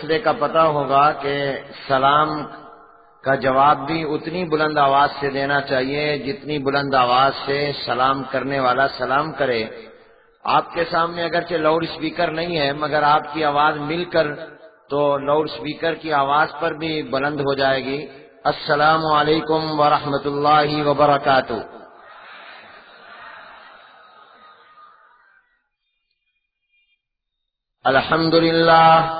مسئلے کا پتہ ہوگا کہ سلام کا جواب بھی اتنی بلند آواز سے دینا چاہیے جتنی بلند آواز سے سلام کرنے والا سلام کرے۔ آپ کے سامنے اگرچہ لاؤڈ اسپیکر نہیں ہے، مگر آپ کی آواز مل کر تو لاؤڈ اسپیکر کی آواز پر بھی بلند ہو جائے گی۔ السلام علیکم ورحمۃ اللہ وبرکاتہ۔ الحمد لله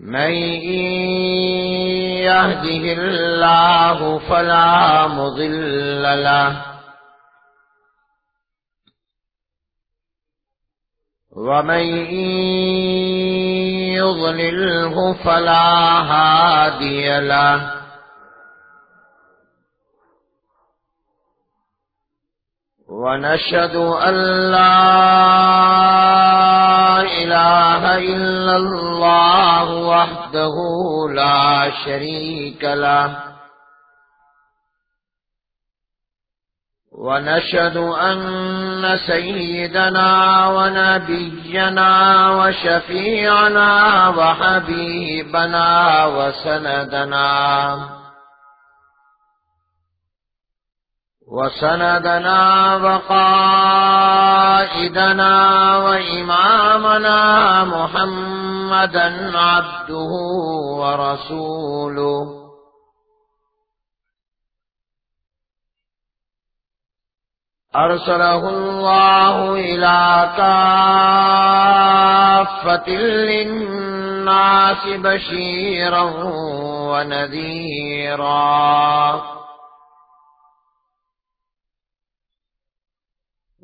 من يهده الله فلا مضل له. ومن يضلله فلا هادي له. ونشهد أن لا إله إلا الله وحده لا شريك له. ونشهد أن سيدنا ونبينا وشفيعنا وحبيبنا وسندنا. وسندنا وقائدنا وإمامنا محمدا عبده ورسوله. أرسله الله إلى كافة للناس بشيرا ونذيرا.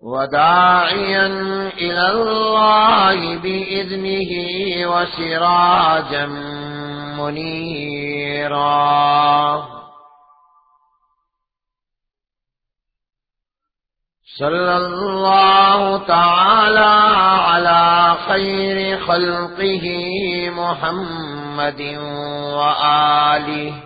وداعيا إلى الله بإذنه وسراجا منيرا. صلى الله تعالى على خير خلقه محمد وآله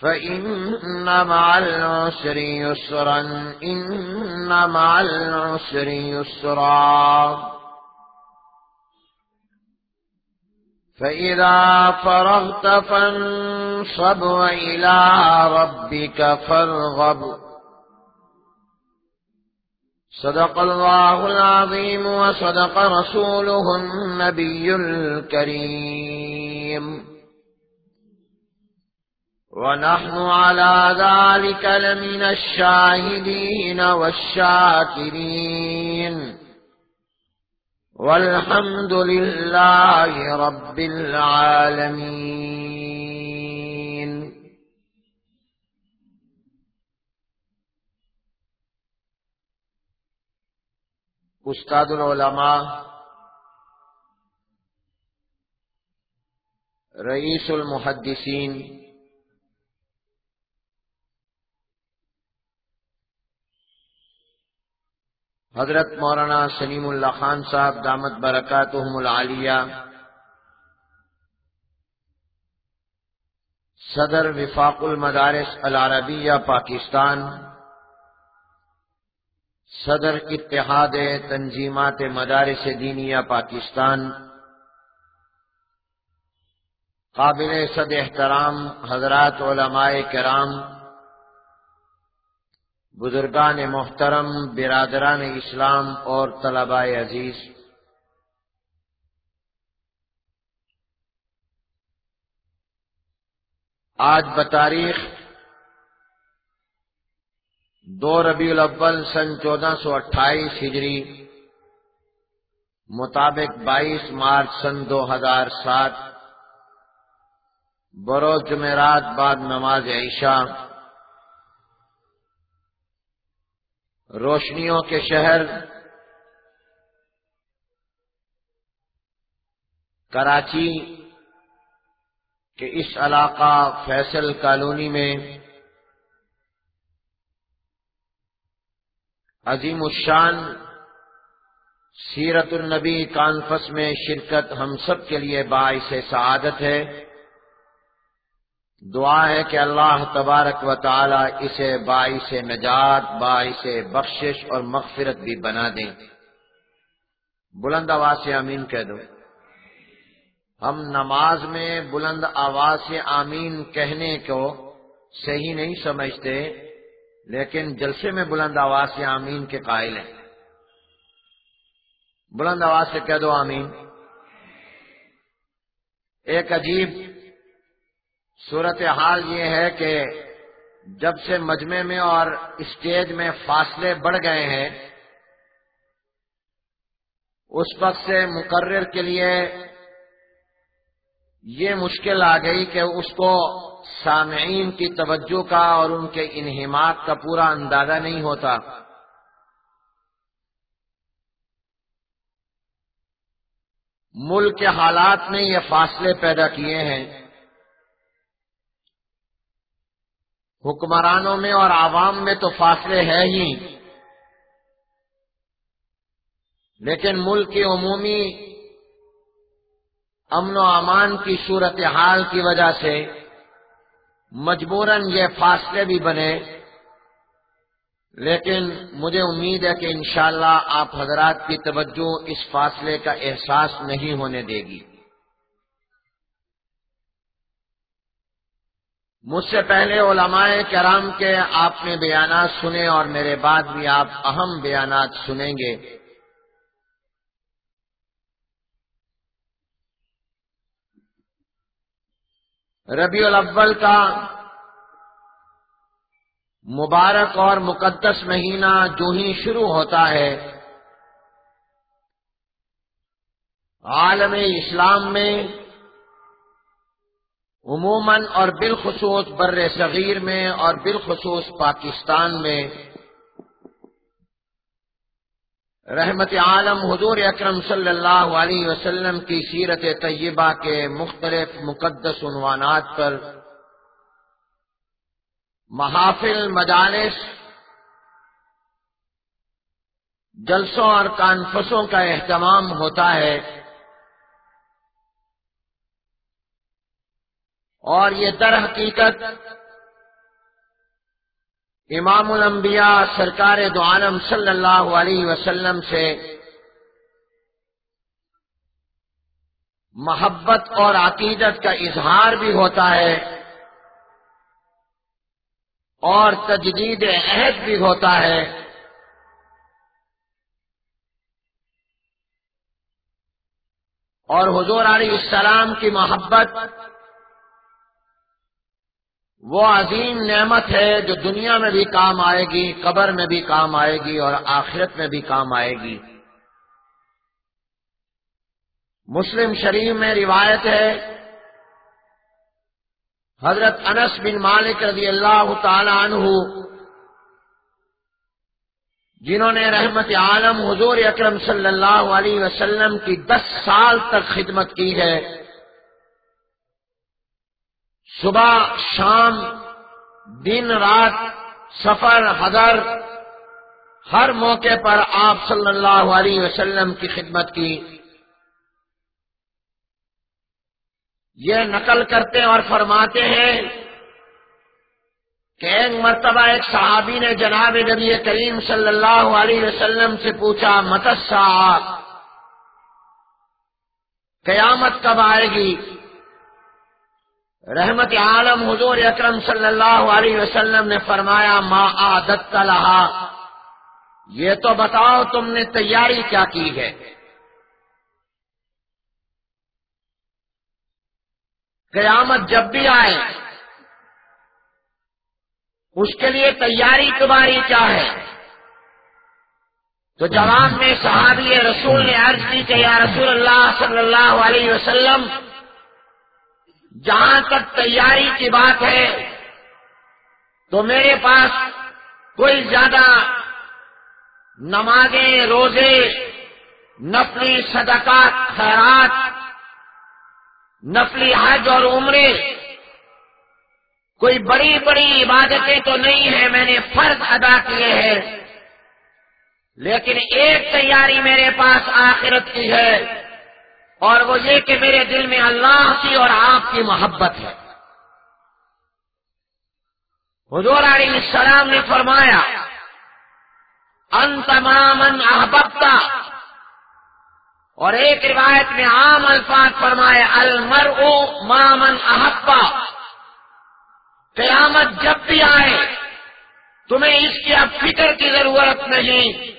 فإن مع العسر يسرا إن مع العسر يسرا. فإذا فرغت فانصب وإلى ربك فارغب. صدق الله العظيم وصدق رسوله النبي الكريم. ونحن على ذلك لمن الشاهدين والشاكرين. والحمد لله رب العالمين. استاد العلماء رئیس المحدثین حضرت مولانا سلیم اللہ خان صاحب دامت برکاتہم العالیہ، صدر وفاق المدارس العربیہ پاکستان، صدر اتحاد تنظیمات مدارس دینیا پاکستان، قابل صد احترام حضرات علماء کرام بزرگان محترم، برادران اسلام اور طلباء عزیز، آج بتاریخ دو ربیع الاول سن چودہ سو اٹھائیس ہجری مطابق بائیس مارچ سن دو ہزار سات، بروز جمعرات بعد نماز عشاء روشنیوں کے شہر کراچی کے اس علاقہ فیصل کالونی میں عظیم الشان سیرت النبی کانفس میں شرکت ہم سب کے لیے باعث سعادت ہے۔ دعا ہے کہ اللہ تبارک و تعالی اسے باعث نجات، باعث بخشش اور مغفرت بھی بنا دیں بلند آواز سے آمین کہہ دو۔ ہم نماز میں بلند آواز سے آمین کہنے کو صحیح نہیں سمجھتے، لیکن جلسے میں بلند آواز سے آمین کے قائل ہیں۔ بلند آواز سے کہہ دو آمین۔ ایک عجیب صورت حال یہ ہے کہ جب سے مجمع میں اور اسٹیج میں فاصلے بڑھ گئے ہیں، اس وقت سے مقرر کے لیے یہ مشکل آ گئی کہ اس کو سامعین کی توجہ کا اور ان کے انہمات کا پورا اندازہ نہیں ہوتا۔ ملک کے حالات نے یہ فاصلے پیدا کیے ہیں۔ حکمرانوں میں اور عوام میں تو فاصلے ہے ہی۔ لیکن ملک کی عمومی امن و امان کی صورت حال کی وجہ سے مجبوراً یہ فاصلے بھی بنے۔ لیکن مجھے امید ہے کہ انشاءاللہ آپ حضرات کی توجہ اس فاصلے کا احساس نہیں ہونے دے گی۔ مجھ سے پہلے علماء کرام کے آپ نے بیانات سنے اور میرے بعد بھی آپ اہم بیانات سنیں گے۔ ربیع الاول کا مبارک اور مقدس مہینہ جو ہی شروع ہوتا ہے۔ عالم اسلام میں عموماً اور بالخصوص بر صغیر میں اور بالخصوص پاکستان میں۔ رحمت عالم حضور اکرم صلی اللہ علیہ وسلم کی سیرت طیبہ کے مختلف مقدس عنوانات پر۔ محافل، مجالس، جلسوں اور کانفسوں کا اہتمام ہوتا ہے۔ اور یہ در حقیقت امام الانبیاء سرکار دو عالم صلی اللہ علیہ وسلم سے محبت اور عقیدت کا اظہار بھی ہوتا ہے اور تجدید عہد بھی ہوتا ہے۔ اور حضور علیہ السلام کی محبت وہ عظیم نعمت ہے جو دنیا میں بھی کام آئے گی، قبر میں بھی کام آئے گی اور آخرت میں بھی کام آئے گی۔ مسلم شریف میں روایت ہے، حضرت انس بن مالک رضی اللہ تعالی عنہ، جنہوں نے رحمت عالم حضور اکرم صلی اللہ علیہ وسلم کی دس سال تک خدمت کی ہے۔ صبح، شام، دن، رات، سفر، حضر، ہر موقع پر آپ صلی اللہ علیہ وسلم کی خدمت کی۔ یہ نقل کرتے اور فرماتے ہیں کہ ایک مرتبہ ایک صحابی نے جناب نبی کریم صلی اللہ علیہ وسلم سے پوچھا، متسا، قیامت کب آئے گی؟ رحمت عالم حضور اکرم صلی اللہ علیہ وسلم نے فرمایا، ما عادت لہا۔ یہ تو بتاؤ تم نے تیاری کیا کی ہے؟ قیامت جب بھی آئے، اس کے لیے تیاری تمہاری کیا ہے؟ تو جواب میں صحابی رسول نے عرض کی کہ یا رسول اللہ صلی اللہ علیہ وسلم جہاں تک تیاری کی بات ہے، تو میرے پاس کوئی زیادہ نمازیں، روزے، نفلی صدقات، خیرات، نفلی حج اور عمرے، کوئی بڑی بڑی عبادتیں تو نہیں ہیں، میں نے فرض ادا کیے ہیں۔ لیکن ایک تیاری میرے پاس آخرت کی ہے۔ اور وہ یہ کہ میرے دل میں اللہ کی اور آپ کی محبت ہے۔ حضور علیہ السلام نے فرمایا ان تمام احبتا اور ایک روایت میں عام الفاظ فرمائے المر او مامن احبا قیامت جب بھی آئے، تمہیں اس کی اب فکر کی ضرورت نہیں۔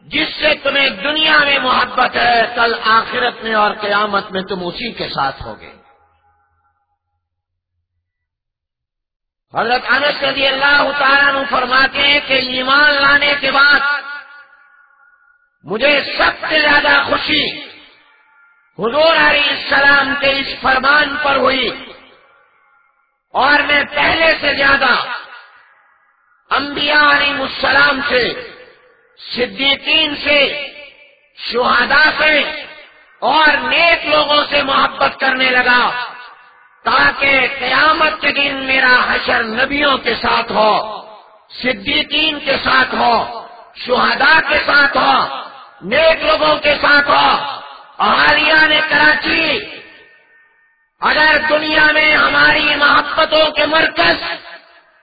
جس سے تمہیں دنیا میں محبت ہے، کل آخرت میں اور قیامت میں تم اسی کے ساتھ ہوگے۔ حضرت انس رضی اللہ تعالیٰ فرماتے ہیں کہ ایمان لانے کے بعد مجھے سب سے زیادہ خوشی حضور علیہ السلام کے اس فرمان پر ہوئی۔ اور میں پہلے سے زیادہ انبیاء علیہ السلام سے صدیقین سے شہدا سے اور نیک لوگوں سے محبت کرنے لگا تاکہ قیامت کے دن میرا حشر نبیوں کے ساتھ ہو، صدیقین کے ساتھ ہو شہدا کے ساتھ ہو، نیک لوگوں کے ساتھ ہو۔ احالیہ نے کراچی، اگر دنیا میں ہماری محبتوں کے مرکز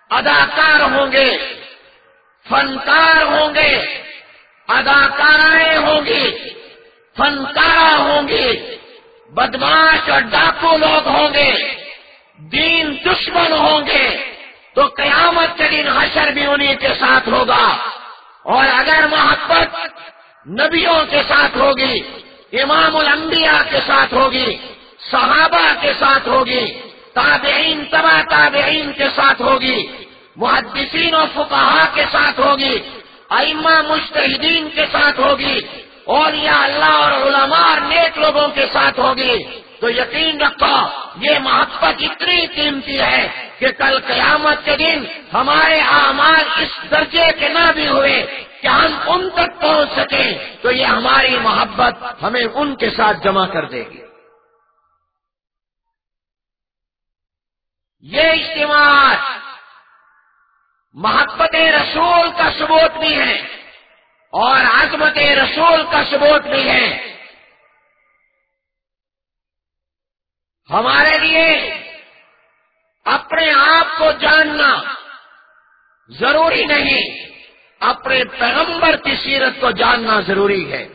اداکار ہوں گے، فنکار ہوں گے اداکارائیں ہوں گی فنکارا ہوں گی بدماش اور ڈاکو لوگ ہوں گے، دین دشمن ہوں گے، تو قیامت کے دن حشر بھی انہیں کے ساتھ ہوگا۔ اور اگر محبت نبیوں کے ساتھ ہوگی، امام الانبیاء کے ساتھ ہوگی، صحابہ کے ساتھ ہوگی، تابعین، تبا تابعین کے ساتھ ہوگی، محدثین و فقہا کے ساتھ ہوگی ائمہ مشتحدین کے ساتھ ہوگی اور یا اللہ اور علماء نیک لوگوں کے ساتھ ہوگی۔ تو یقین رکھو، یہ محبت اتنی قیمتی ہے کہ کل قیامت کے دن ہمارے اعمال اس درجے کے نہ بھی ہوئے کہ ہم ان تک پہنچ سکیں۔ تو یہ ہماری محبت ہمیں ان کے ساتھ جمع کر دے گی۔ یہ اجتماع محبت رسول کا ثبوت بھی ہے اور عظمت رسول کا ثبوت بھی ہے۔ ہمارے لیے اپنے آپ کو جاننا ضروری نہیں، اپنے پیغمبر کی سیرت کو جاننا ضروری ہے۔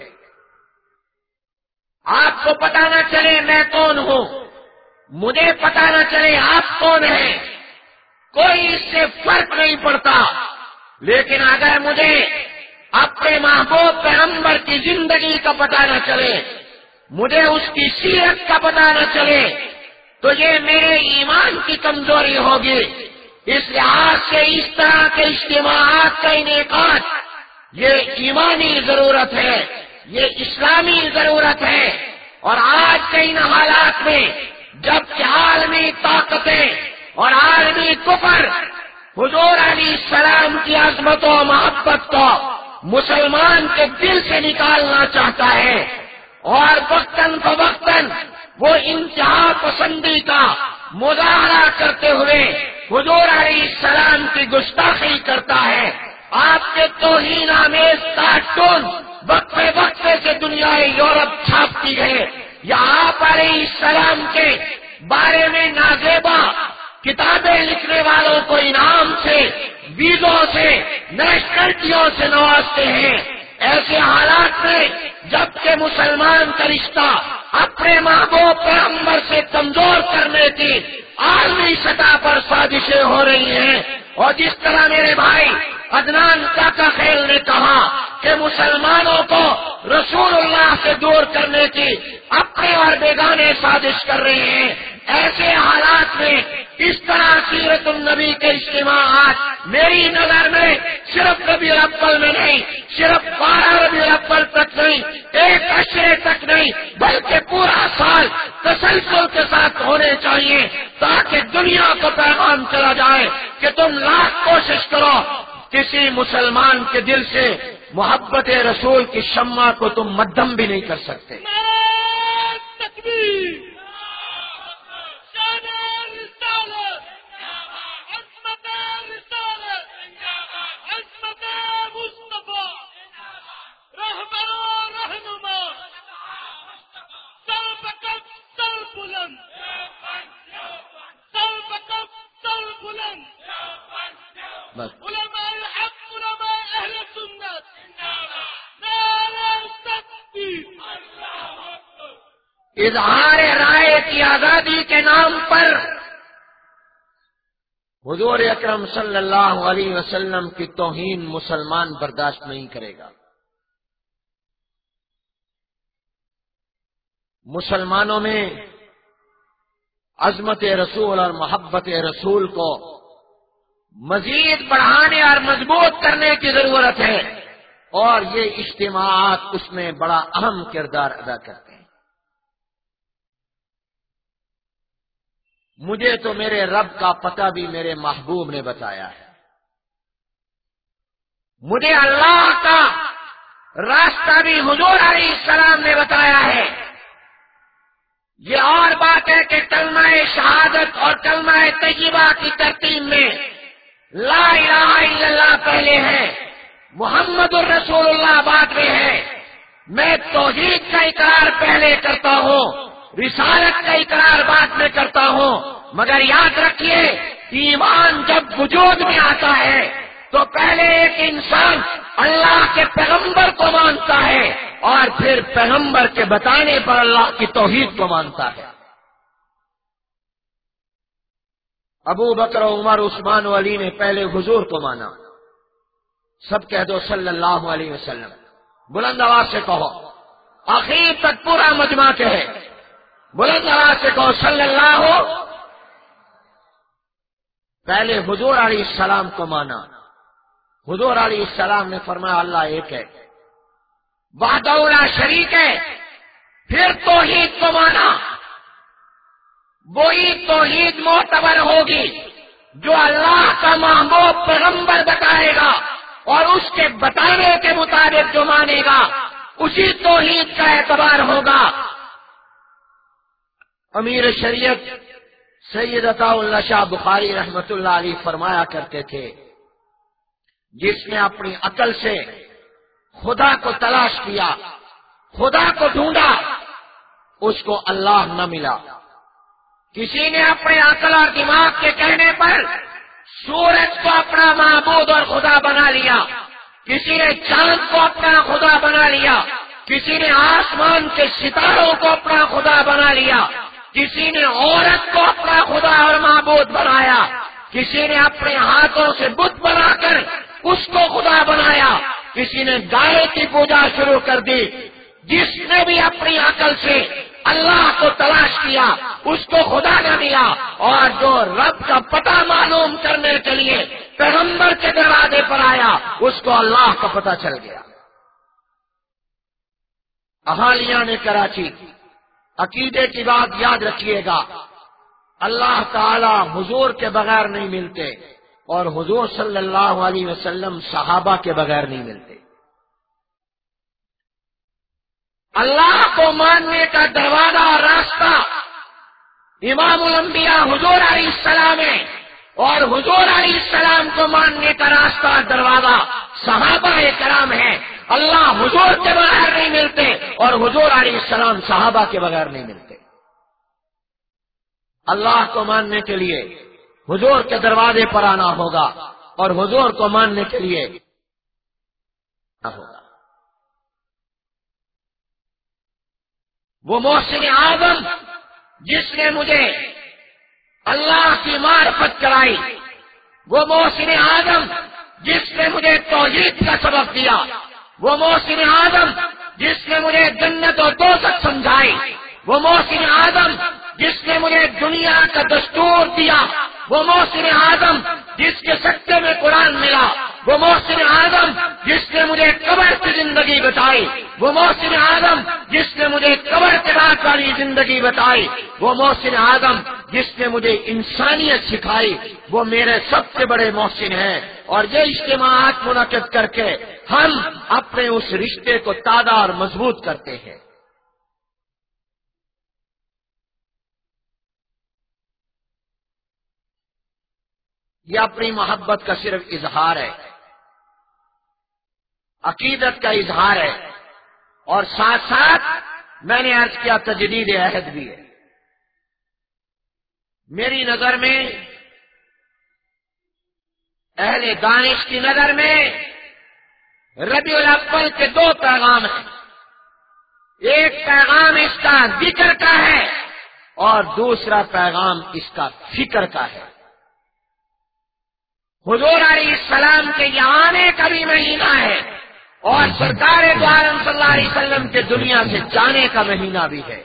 آپ کو پتا نہ چلے میں کون ہوں، مجھے پتا نہ چلے آپ کون ہیں۔ کوئی اس سے فرق نہیں پڑتا۔ لیکن اگر مجھے اپنے محبوب پیغمبر کی زندگی کا پتا نہ چلے، مجھے اس کی سیرت کا پتا نہ چلے، تو یہ میرے ایمان کی کمزوری ہوگی۔ اس لحاظ سے اس طرح کے اجتماعات کا انعقاد، یہ ایمانی ضرورت ہے، یہ اسلامی ضرورت ہے۔ اور آج کے ان حالات میں، جبکہ عالمی طاقتیں اور عالمی کفر، حضور علی السلام کی عظمت و محبت کو مسلمان کے دل سے نکالنا چاہتا ہے۔ اور وقتاً فوقتاً وہ انتہا پسندی کا مظاہرہ کرتے ہوئے حضور علیہ السلام کی گستاخی کرتا ہے۔ آپ کے توہین آمیز کارٹون وقفے وقفے سے دنیا یورپ چھاپتی ہے۔ یا آپ علیہ السلام کے بارے میں نازیبا کتابیں لکھنے والوں کو انعام سے، ویزوں سے نیشنلٹیوں سے نوازتے ہیں۔ ایسے حالات میں جبکہ مسلمان کا رشتہ اپنے محبوب پیغمبر سے کمزور کرنے کی عالمی سطح پر سازشیں ہو رہی ہیں۔ اور جس طرح میرے بھائی ادنان کا خیل نے کہا کہ مسلمانوں کو رسول اللہ سے دور کرنے کی اپنے اور بیگانے سازش کر رہے ہیں۔ ایسے حالات میں اس طرح سیرت النبی کے اجتماعات، میری نظر میں صرف ربی الاول میں نہیں، صرف بارہ ربی الاول تک نہیں، ایک اشرے تک نہیں، بلکہ پورا سال تسلسل کے ساتھ ہونے چاہیے تاکہ دنیا کو پیغام چلا جائے کہ تم لاکھ کوشش کرو۔ کسی مسلمان کے دل سے محبت رسول کی شمع کو تم مدم بھی نہیں کر سکتے۔ اظہار رائے کی آزادی کے نام پر حضور اکرم صلی اللہ علیہ وسلم کی توہین مسلمان برداشت نہیں کرے گا۔ مسلمانوں میں عظمت رسول اور محبت رسول کو مزید بڑھانے اور مضبوط کرنے کی ضرورت ہے اور یہ اجتماعات اس میں بڑا اہم کردار ادا کرتے ہیں۔ مجھے تو میرے رب کا پتہ بھی میرے محبوب نے بتایا ہے۔ مجھے اللہ کا راستہ بھی حضور علیہ السلام نے بتایا ہے۔ یہ اور بات ہے کہ کلمہ شہادت اور کلمہ طیبہ کی ترتیب میں لا الہ الا اللہ پہلے ہے، محمد الرسول اللہ بعد میں ہے۔ میں توحید کا اقرار پہلے کرتا ہوں، رسالت کا اقرار بعد میں کرتا ہوں۔ مگر یاد رکھیے، ایمان جب وجود میں آتا ہے، تو پہلے ایک انسان اللہ کے پیغمبر اور پھر پیغمبر کے بتانے پر اللہ کی توحید کو مانتا ہے۔ ابو بکر عمر، عثمان علی نے پہلے حضور کو مانا۔ سب کہہ دو صلی اللہ علیہ وسلم۔ بلند آواز سے کہو۔ آخر تک پورا مجمع کے ہے۔ بلند آواز سے کہو صلی اللہ۔ ہو پہلے حضور علیہ السلام کو مانا۔ حضور علیہ السلام نے فرمایا، اللہ ایک ہے۔ بادولا شریک ہے۔ پھر توحید کو مانا۔ وہی توحید معتبر ہوگی جو اللہ کا محبوب پیغمبر بتائے گا اور اس کے بتانے کے مطابق جو مانے گا، اسی توحید کا اعتبار ہوگا۔ امیر شریعت سید عطا اللہ شاہ بخاری رحمت اللہ علی فرمایا کرتے تھے، جس نے اپنی عقل سے خدا کو تلاش کیا، خدا کو ڈھونڈا، اس کو اللہ نہ ملا۔ کسی نے اپنے عقل اور دماغ کے کہنے پر سورج کو اپنا معبود اور خدا بنا لیا۔ کسی نے چاند کو اپنا خدا بنا لیا۔ کسی نے آسمان کے ستاروں کو اپنا خدا بنا لیا۔ کسی نے عورت کو اپنا خدا اور معبود بنایا۔ کسی نے اپنے ہاتھوں سے بت بنا کر اس کو خدا بنایا۔ کسی نے گائے کی پوجا شروع کر دی۔ جس نے بھی اپنی عقل سے اللہ کو تلاش کیا، اس کو خدا نہ دیا۔ اور جو رب کا پتہ معلوم کرنے کے لیے پیغمبر کے دروازے پر آیا، اس کو اللہ کا پتہ چل گیا۔ اہالیہ نے کراچی، عقیدے کی بات یاد رکھیے گا۔ اللہ تعالی حضور کے بغیر نہیں ملتے۔ اور حضور صلی اللہ علیہ وسلم صحابہ کے بغیر نہیں ملتے۔ اللہ کو ماننے کا دروازہ اور راستہ امام الانبیاء حضور علیہ السلام ہے اور حضور علیہ السلام کو ماننے کا راستہ دروازہ صحابہ کرام ہیں۔ اللہ حضور کے بغیر نہیں ملتے اور حضور علیہ السلام صحابہ کے بغیر نہیں ملتے۔ اللہ کو ماننے کے لیے حضور کے دروازے پر آنا ہوگا اور حضور کو ماننے کے لیے ہوگا۔ وہ محسن اعظم جس نے مجھے اللہ کی معرفت کرائی، وہ محسن اعظم جس نے مجھے توحید کا سبق دیا، وہ محسن اعظم جس نے مجھے جنت و دوست سمجھائی، وہ محسن اعظم جس نے مجھے دنیا کا دستور دیا وہ محسن اعظم جس کے سکتے میں قرآن ملا، وہ محسن اعظم جس نے مجھے قبر کی زندگی بتائی، وہ محسن اعظم جس نے مجھے قبر کے بعد والی زندگی بتائی، وہ محسن اعظم جس نے مجھے انسانیت سکھائی، وہ میرے سب سے بڑے محسن ہیں۔ اور یہ اجتماعات منعقد کر کے ہم اپنے اس رشتے کو تازہ اور مضبوط کرتے ہیں۔ یہ اپنی محبت کا صرف اظہار ہے۔ عقیدت کا اظہار ہے۔ اور ساتھ ساتھ میں نے عرض کیا، تجدید عہد بھی ہے۔ میری نظر میں، اہل دانش کی نظر میں ربیع الاول کے دو پیغام ہیں۔ ایک پیغام اس کا ذکر کا ہے اور دوسرا پیغام اس کا فکر کا ہے۔ حضور علیہ السلام کے یہاں آنے کا بھی مہینہ ہے اور سرکار دوارم صلی اللہ علیہ وسلم کے دنیا سے جانے کا مہینہ بھی ہے۔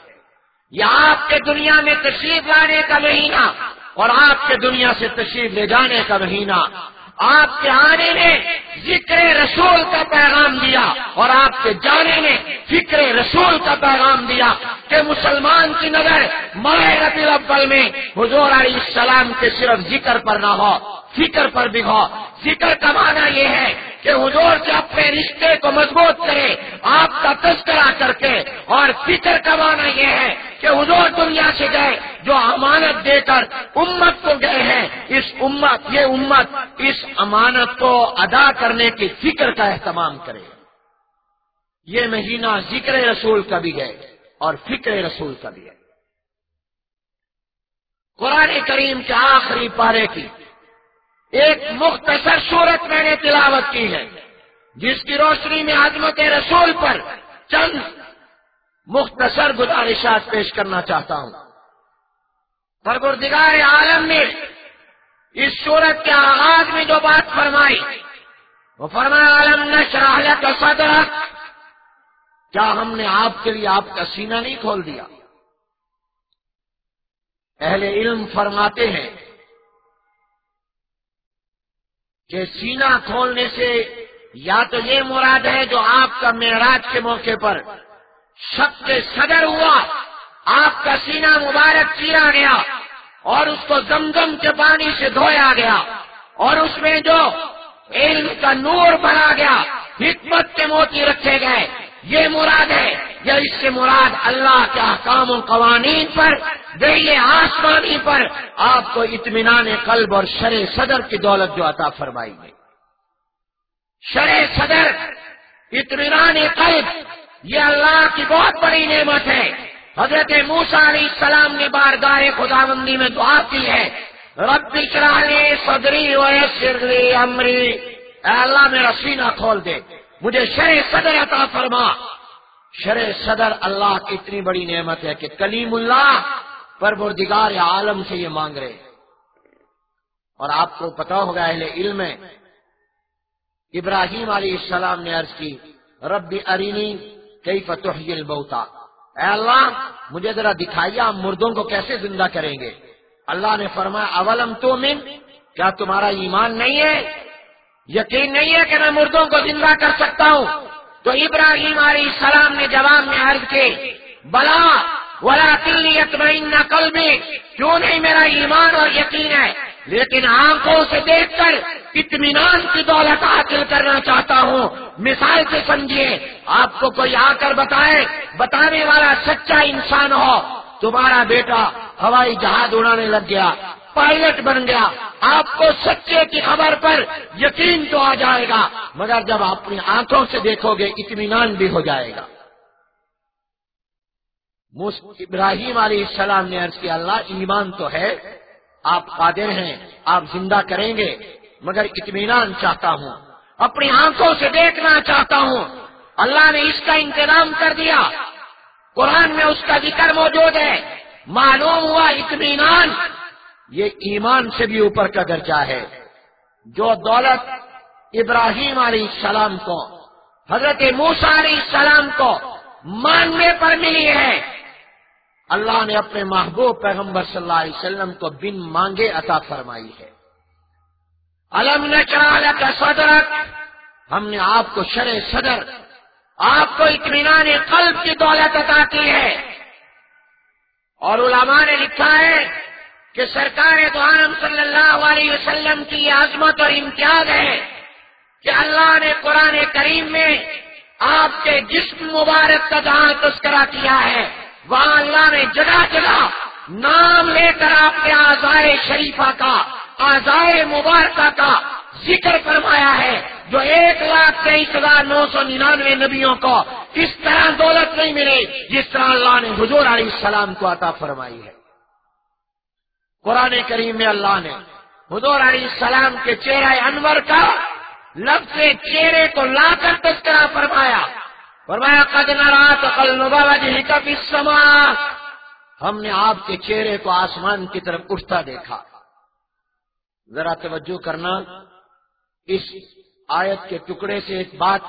یہ آپ کے دنیا میں تشریف لانے کا مہینہ اور آپ کے دنیا سے تشریف لے جانے کا مہینہ۔ آپ کے آنے نے ذکر رسول کا پیغام دیا اور آپ کے جانے نے فکر رسول کا پیغام دیا کہ مسلمان کی نظر مائے ربی الاول میں حضور علیہ السلام کے صرف ذکر پر نہ ہو، فکر پر بھی ہو۔ ذکر کا معنی یہ ہے کہ حضور سے اپنے رشتے کو مضبوط کرے، آپ کا تذکرہ کر کے، اور فکر کا معنی یہ ہے کہ حضور دنیا سے گئے، جو امانت دے کر امت کو گئے ہیں، اس امت، یہ امت اس امانت کو ادا کرنے کی فکر کا اہتمام کرے۔ یہ مہینہ ذکر رسول کا بھی ہے، اور فکر رسول کا بھی ہے۔ قرآن کریم کے آخری پارے کی ایک مختصر صورت میں نے تلاوت کی ہے، جس کی روشنی میں عظمت رسول پر چند مختصر گزارشات پیش کرنا چاہتا ہوں۔ پرگردگار عالم نے اس صورت کے آغاز میں جو بات فرمائی، وہ فرمایا عالم نے شراہ کا صدر کیا ہم نے آپ کے لیے آپ کا سینہ نہیں کھول دیا؟ اہل علم فرماتے ہیں کہ سینہ کھولنے سے یا تو یہ مراد ہے جو آپ کا معراج کے موقع پر شک کے صدر ہوا، آپ کا سینہ مبارک چیرا گیا اور اس کو زمزم کے پانی سے دھویا گیا اور اس میں جو علم کا نور بنا گیا، حکمت کے موتی رکھے گئے، یہ مراد ہے یا اس سے مراد اللہ کے احکام و قوانین پر دہی آسمانی پر آپ کو اطمینان قلب اور شر صدر کی دولت جو عطا فرمائی گئی۔ شر صدر، اطمینان قلب، یہ اللہ کی بہت بڑی نعمت ہے۔ حضرت موسا علیہ السلام نے بار گائے خدا بندی میں دعا کی ہے۔ رب چرالی صدری و سرلی امری۔ اے اللہ میرا سینہ کھول دے۔ مجھے شر صدر عطا فرما۔ شر صدر اللہ کی اتنی بڑی نعمت ہے کہ کلیم اللہ پروردگار عالم سے یہ مانگ رہے اور آپ کو پتا ہوگا اہل علم ہے ابراہیم علیہ السلام نے عرض کی، رب ارینی کئی فتح بہتا اے اللہ، مجھے ذرا دکھائیے آپ مردوں کو کیسے زندہ کریں گے۔ اللہ نے فرمایا، اولم تو من کیا تمہارا ایمان نہیں ہے؟ یقین نہیں ہے کہ میں مردوں کو زندہ کر سکتا ہوں؟ تو ابراہیم علیہ السلام نے جواب میں عرض کی بلا، ولا یتمین نقل میں کیوں نہیں میرا ایمان اور یقین ہے؟ لیکن آنکھوں سے دیکھ کر اطمینان کی دولت حاصل کرنا چاہتا ہوں۔ مثال سے سمجھیے، آپ کو کوئی آ کر بتائے، بتانے والا سچا انسان ہو، تمہارا بیٹا ہوائی جہاز اڑانے لگ گیا۔ پائلٹ بن گیا۔ آپ کو سچے کی خبر پر یقین تو آ جائے گا، مگر جب آپ اپنی آنکھوں سے دیکھو گے، اطمینان بھی ہو جائے گا۔ ابراہیم علیہ السلام نے عرض کیا، اللہ، ایمان تو ہے، آپ قادر ہیں، آپ زندہ کریں گے، مگر اطمینان چاہتا ہوں۔ اپنی آنکھوں سے دیکھنا چاہتا ہوں۔ اللہ نے اس کا انتظام کر دیا۔ قرآن میں اس کا ذکر موجود ہے۔ معلوم ہوا اطمینان یہ ایمان سے بھی اوپر کا درجہ ہے۔ جو دولت ابراہیم علیہ السلام کو، حضرت موسا علیہ السلام کو ماننے پر ملی ہے۔ اللہ نے اپنے محبوب پیغمبر صلی اللہ علیہ وسلم کو بن مانگے عطا فرمائی ہے۔ علم نے کا صدرک، ہم نے آپ کو شر صدر، آپ کو اطمینان قلب کی دولت عطا کی ہے۔ اور علماء نے لکھا ہے کہ سرکار تو عالم صلی اللہ علیہ وسلم کی عظمت اور امتیاز ہے کہ اللہ نے قرآن کریم میں آپ کے جسم مبارک کا جہاں تذکرہ کیا ہے، وہاں اللہ نے جگہ جگہ نام لے کر آپ کے آزائے شریفہ کا، آزائے مبارکہ کا ذکر فرمایا ہے۔ جو ایک لاکھ تیئیس ہزار نو سو ننانوے نبیوں کو اس طرح دولت نہیں ملی جس طرح اللہ نے حضور علیہ السلام کو عطا فرمائی ہے۔ قرآن کریم میں اللہ نے حضور علیہ السلام کے چہرہ انور کا لفظ چہرے کو لا کر تذکرہ فرمایا۔ فرمایا، قد رات کل ہم نے آپ کے چہرے کو آسمان کی طرف اٹھتا دیکھا۔ ذرا توجہ کرنا۔ اس آیت کے ٹکڑے سے ایک بات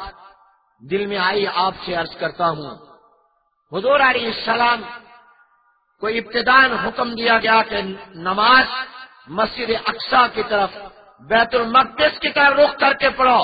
دل میں آئی، آپ سے عرض کرتا ہوں۔ حضور علیہ السلام کو ابتدان حکم دیا گیا کہ نماز مسجد اقسا کی طرف، بیت المقدس کی طرف رخ کر کے پڑھو۔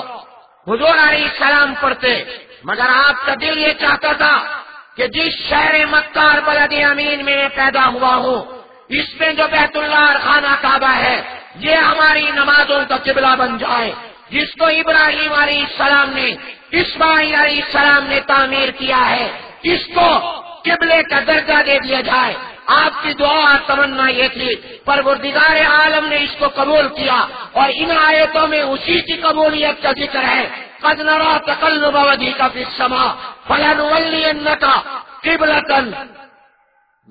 حضور علیہ السلام پڑھتے، مگر آپ کا دل یہ چاہتا تھا کہ جس شہر مکار بلد امین میں پیدا ہوا ہوں، اس میں جو بیت اللہ خانہ کعبہ ہے، یہ ہماری نمازوں کا قبلہ بن جائے۔ جس کو ابراہیم علیہ السلام نے، اسماعیل علیہ السلام نے تعمیر کیا ہے، اس کو قبلے کا درجہ دے دیا جائے۔ آپ کی دعا اور تمنا یہ تھی۔ پروردگار عالم نے اس کو قبول کیا اور ان آیتوں میں اسی کی قبولیت کا ذکر ہے۔ قدنرا تقلب کا سما فلن کا قبلتن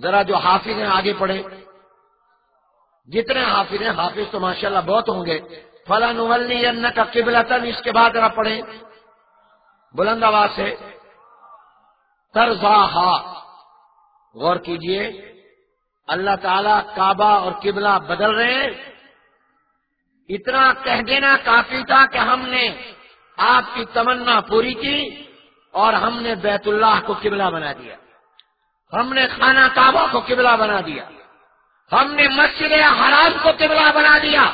ذرا جو حافظ ہیں آگے پڑھے جتنے حافظ ہیں، حافظ تو ماشاءاللہ بہت ہوں گے۔ فلاں ولی کا قبلتن اس کے بعد ذرا پڑھے بلند آواز سے۔ ترزا غور کیجیے، اللہ تعالی کعبہ اور قبلہ بدل رہے ہیں۔ اتنا کہہ دینا کافی تھا کہ ہم نے آپ کی تمنا پوری کی اور ہم نے بیت اللہ کو قبلہ بنا دیا۔ ہم نے خانہ کعبہ کو قبلہ بنا دیا۔ ہم نے مسجد حرام کو قبلہ بنا دیا۔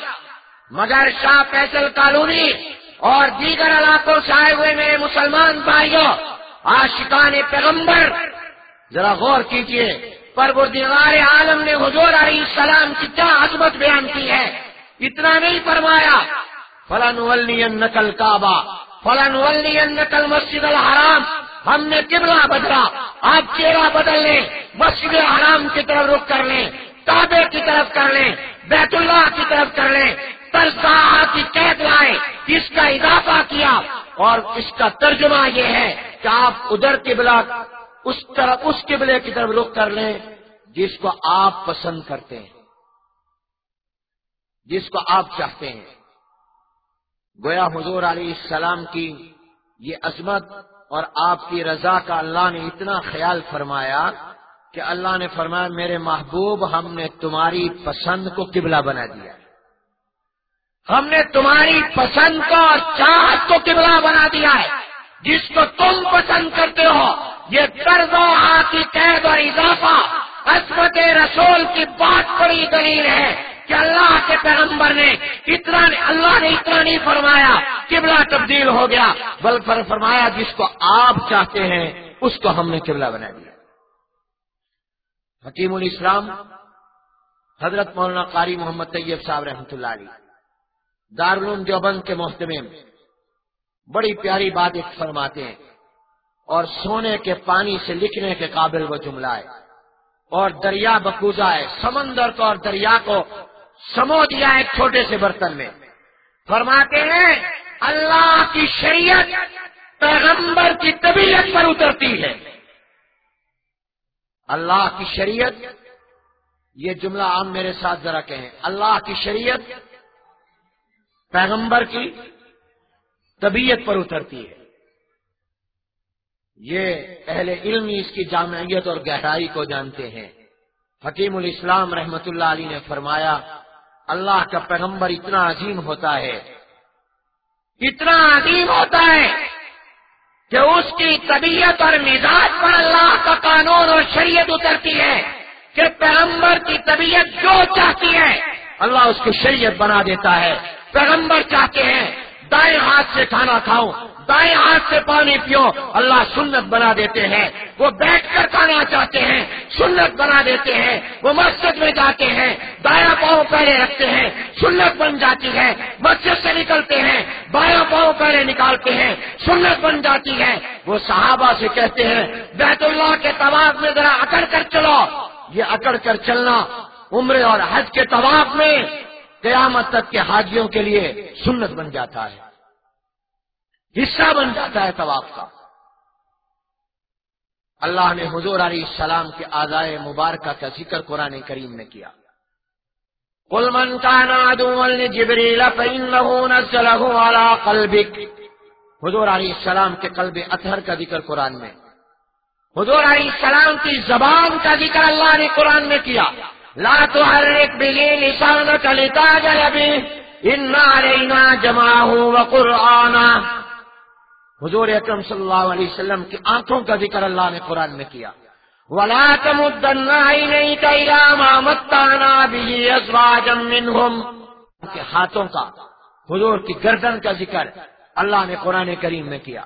مگر شاہ فیصل کالونی اور دیگر علاقوں سے آئے ہوئے میرے مسلمان بھائیوں آشقان پیغمبر ذرا غور کیجیے، پروردگار عالم نے حضور علیہ السلام کی کیا عظمت بیان کی ہے؟ اتنا نہیں فرمایا فلاں نقل کعبہ فلاں نقل مسجد الحرام، ہم نے قبلہ بدلا، آپ چہرہ بدل لیں، مسجد الحرام کی طرف رخ کر لیں، کعبے کی طرف کر لیں، بیت اللہ کی طرف کر لیں کی قید لائے، اس کا اضافہ کیا، اور اس کا ترجمہ یہ ہے کہ آپ ادھر قبلہ اس طرف اس قبلے کی طرف رخ کر لیں جس کو آپ پسند کرتے ہیں، جس کو آپ چاہتے ہیں۔ گویا حضور علیہ السلام کی یہ عظمت اور آپ کی رضا کا اللہ نے اتنا خیال فرمایا کہ اللہ نے فرمایا، میرے محبوب، ہم نے تمہاری پسند کو قبلہ بنا دیا۔ ہم نے تمہاری پسند کو اور چاہت کو قبلہ بنا دیا ہے۔ جس کو تم پسند کرتے ہو یہ قرض و کی قید اور اضافہ عصمت رسول کی بات بڑی دلیل ہے کہ اللہ کے پیغمبر نے اتنا اللہ نے اتنا نہیں فرمایا، قبلہ تبدیل ہو گیا۔ بلکہ فرمایا، جس کو آپ چاہتے ہیں، اس کو ہم نے قبلہ بنا دیا۔ حکیم الاسلام حضرت مولانا قاری محمد طیب صاحب رحمۃ اللہ علیہ، دارالعلوم دیوبند کے محتمے میں بڑی پیاری بات ایک فرماتے ہیں۔ اور سونے کے پانی سے لکھنے کے قابل وہ جملہ ہے۔ اور دریا بکوزا ہے، سمندر کو اور دریا کو سمو دیا ایک چھوٹے سے برتن میں۔ فرماتے ہیں، اللہ کی شریعت پیغمبر کی طبیعت پر اترتی ہے۔ اللہ کی شریعت، یہ جملہ آپ میرے ساتھ ذرا کہیں۔ اللہ کی شریعت پیغمبر کی طبیعت پر اترتی ہے۔ یہ اہل علم اس کی جامعیت اور گہرائی کو جانتے ہیں۔ حکیم الاسلام رحمت اللہ علی نے فرمایا، اللہ کا پیغمبر اتنا عظیم ہوتا ہے، اتنا عظیم ہوتا ہے کہ اس کی طبیعت اور مزاج پر اللہ کا قانون اور شریعت اترتی ہے کہ پیغمبر کی طبیعت جو چاہتی ہے، اللہ اس کی شریعت بنا دیتا ہے۔ پیغمبر چاہتے ہیں دائیں ہاتھ سے کھانا کھاؤ دائیں ہاتھ سے پانی پیو اللہ سنت بنا دیتے ہیں۔ وہ بیٹھ کر کھانا چاہتے ہیں، سنت بنا دیتے ہیں۔ وہ مسجد میں جاتے ہیں دایا پاؤں پہلے رکھتے ہیں، سنت بن جاتی ہے۔ مسجد سے نکلتے ہیں، بایاں پاؤں پہلے نکالتے ہیں، سنت بن جاتی ہے۔ وہ صحابہ سے کہتے ہیں، بیت اللہ کے طواف میں ذرا اکڑ کر چلو۔ یہ اکڑ کر چلنا عمر اور حج کے طواف میں قیامت تک کے حاجیوں کے لیے سنت بن جاتا ہے۔ حصہ بن جاتا ہے طواف کا۔ اللہ نے حضور علیہ السلام کے آزائے مبارکہ کا ذکر قرآن کریم میں کیا۔ قل من كان عدوا لجبريل فإنه نزله على قلبك حضور علیہ السلام کے قلب اطہر کا ذکر قرآن میں۔ حضور علیہ السلام کی زبان کا ذکر اللہ نے قرآن میں کیا۔ لا تحرك به لسانك لتعجل به. إن علينا جمعه وقرآنه. حضور اکرم صلی اللہ علیہ وسلم کی آنکھوں کا ذکر اللہ نے قرآن میں کیا. ولا کے ہاتھوں کا، حضور کی گردن کا ذکر اللہ نے قرآن کریم میں کیا.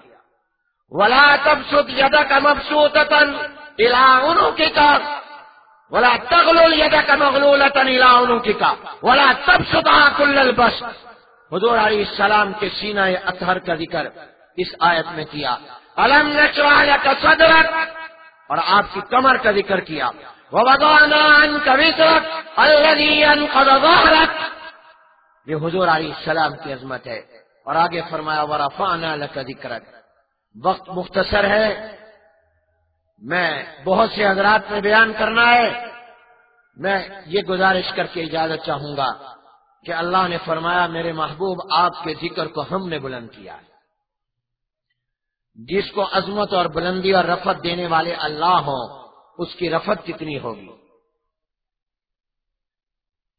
ولا تبسط يدك مبسوطة إلى عنقك. ولا تغلل يدك مغلولة إلى عنقك ولا تبسطها كل البسط. حضور علیہ السلام کے سینہ اطہر کا ذکر اس آیت میں کیا۔ الم نشرح کا صدرک اور آپ کی کمر کا ذکر کیا۔ وَوَضَعْنَا عَنْكَ وِزْرَكَ الَّذِي أَنْقَضَ ظَهْرَكَ۔ یہ حضور علیہ السلام کی عظمت ہے۔ اور آگے فرمایا، وَرَفَعْنَا لَكَ ذِكْرَكَ وقت مختصر ہے۔ میں بہت سے حضرات میں بیان کرنا ہے۔ میں یہ گزارش کر کے اجازت چاہوں گا کہ اللہ نے فرمایا، میرے محبوب، آپ کے ذکر کو ہم نے بلند کیا۔ ہے جس کو عظمت اور بلندی اور رفت دینے والے اللہ ہوں، اس کی رفت کتنی ہوگی؟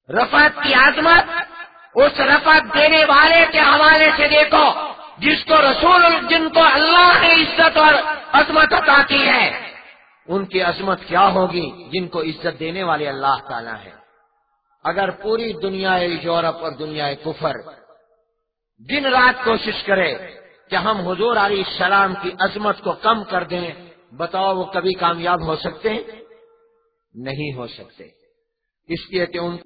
رفت کی عظمت، اس رفت دینے والے کے حوالے سے دیکھو، جس کو رسول، جن کو اللہ نے عزت اور عظمت عطا کی ہے۔ ان کی عظمت کیا ہوگی جن کو عزت دینے والے اللہ تعالیٰ ہے اگر پوری دنیا یورپ اور دنیا کفر دن رات کوشش کرے کہ ہم حضور علیہ السلام کی عظمت کو کم کر دیں، بتاؤ وہ کبھی کامیاب ہو سکتے؟ ہیں نہیں ہو سکتے۔ اس لیے کہ ان کے